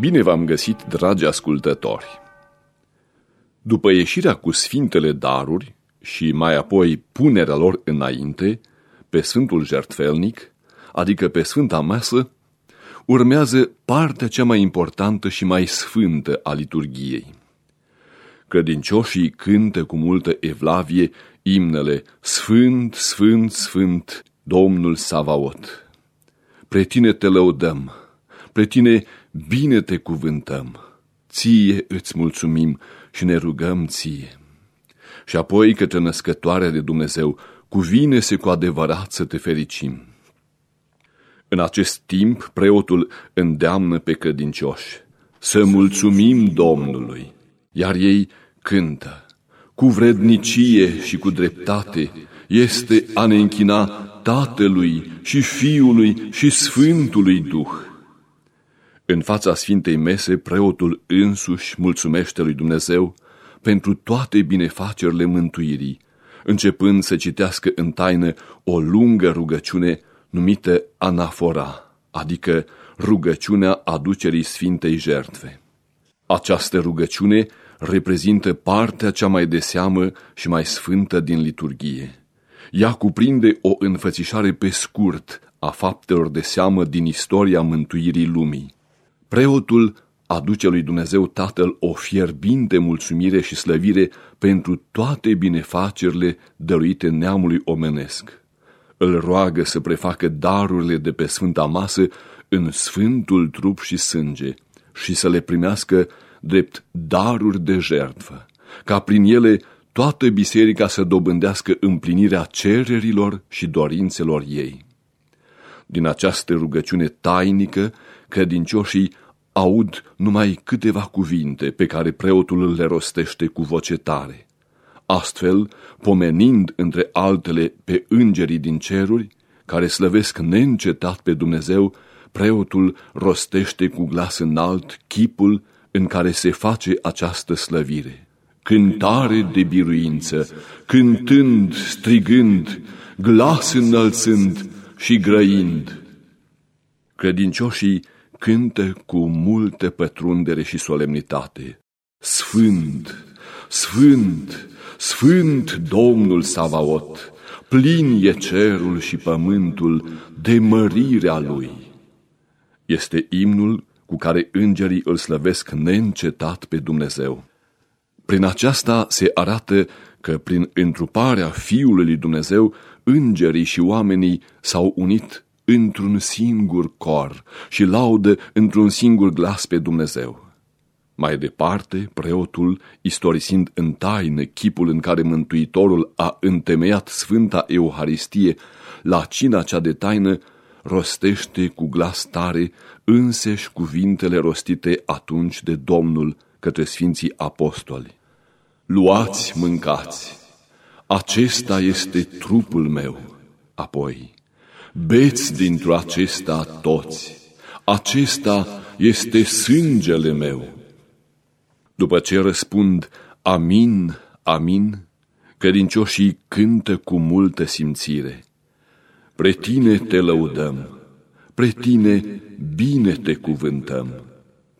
Bine v-am găsit, dragi ascultători! După ieșirea cu sfintele daruri și mai apoi punerea lor înainte, pe Sfântul Jertfelnic, adică pe Sfânta Masă, urmează partea cea mai importantă și mai sfântă a liturgiei. Credincioșii cântă cu multă evlavie imnele Sfânt, Sfânt, Sfânt, Domnul Savaot. Pre tine te lăudăm, pre tine bine te cuvântăm, ție îți mulțumim și ne rugăm ție. Și apoi către născătoarea de Dumnezeu, cuvine-se cu adevărat să te fericim. În acest timp, preotul îndeamnă pe credincioși să mulțumim Domnului, iar ei cântă. Cu vrednicie și cu dreptate este a ne închina Tatălui și Fiului și Sfântului Duh. În fața Sfintei Mese, preotul însuși mulțumește lui Dumnezeu pentru toate binefacerile mântuirii, începând să citească în taină o lungă rugăciune numită anafora, adică rugăciunea aducerii Sfintei Jertfe. Această rugăciune reprezintă partea cea mai de seamă și mai sfântă din liturghie. Ea cuprinde o înfățișare pe scurt a faptelor de seamă din istoria mântuirii lumii. Preotul aduce lui Dumnezeu Tatăl o fierbinte mulțumire și slăvire pentru toate binefacerile dăruite neamului omenesc. Îl roagă să prefacă darurile de pe Sfânta Masă în Sfântul trup și sânge și să le primească drept daruri de jertfă, ca prin ele toată biserica să dobândească împlinirea cererilor și dorințelor ei. Din această rugăciune tainică, credincioșii aud numai câteva cuvinte pe care preotul le rostește cu voce tare. Astfel, pomenind între altele pe îngerii din ceruri, care slăvesc neîncetat pe Dumnezeu, preotul rostește cu glas înalt chipul în care se face această slăvire. Cântare de biruință, cântând, strigând, glas înălțând și grăind. Credincioșii cântă cu multă pătrundere și solemnitate. Sfânt, sfânt, sfânt Domnul Savaot, plin e cerul și pământul de mărirea Lui. Este imnul cu care îngerii îl slăvesc neîncetat pe Dumnezeu. Prin aceasta se arată că prin întruparea Fiului lui Dumnezeu, îngerii și oamenii s-au unit într-un singur cor și laudă într-un singur glas pe Dumnezeu. Mai departe, preotul, istorisind în taină chipul în care Mântuitorul a întemeiat Sfânta Euharistie la cina cea de taină, rostește cu glas tare înseși cuvintele rostite atunci de Domnul către Sfinții Apostoli. Luați, mâncați, acesta este trupul meu. Apoi, beți dintr-o acesta toți, acesta este sângele meu. După ce răspund amin, amin, credincioșii cântă cu multă simțire. Pre tine te lăudăm, pre tine bine te cuvântăm,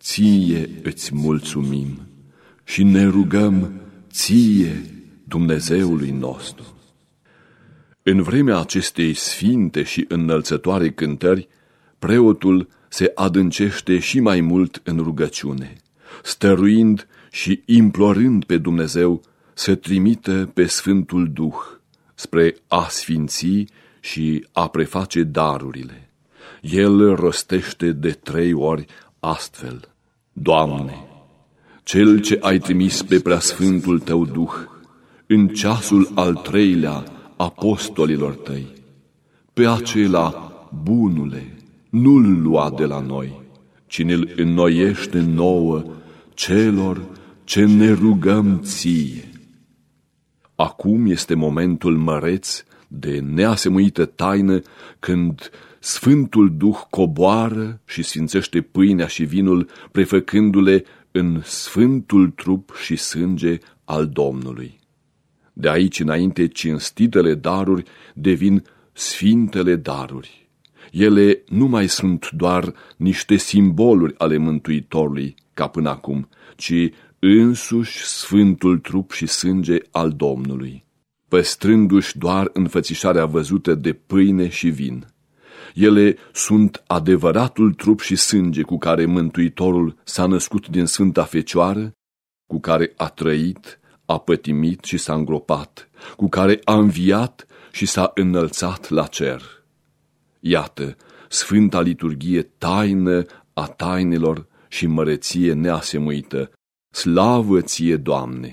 ție îți mulțumim și ne rugăm ție, Dumnezeului nostru. În vremea acestei sfinte și înălțătoare cântări, preotul se adâncește și mai mult în rugăciune, stăruind și implorând pe Dumnezeu să trimită pe Sfântul Duh spre a sfinți și a preface darurile. El rostește de trei ori astfel, Doamne, Cel ce ai trimis pe preasfântul Tău Duh, în ceasul al treilea apostolilor Tăi, pe acela, bunule, nu-l lua de la noi, ci ne-l înnoiește nouă celor ce ne rugăm ție. Acum este momentul măreț de neasemuită taină când Sfântul Duh coboară și sfințește pâinea și vinul, prefăcându-le în Sfântul trup și sânge al Domnului. De aici înainte, cinstitele daruri devin sfintele daruri, Ele nu mai sunt doar niște simboluri ale Mântuitorului, ca până acum, ci însuși sfântul trup și sânge al Domnului, păstrându-și doar înfățișarea văzută de pâine și vin. Ele sunt adevăratul trup și sânge cu care Mântuitorul s-a născut din Sfânta Fecioară, cu care a trăit, a pătimit și s-a îngropat, cu care a înviat și s-a înălțat la cer. Iată, Sfânta Liturghie taină a tainelor și măreție neasemuită, slavă ție, Doamne!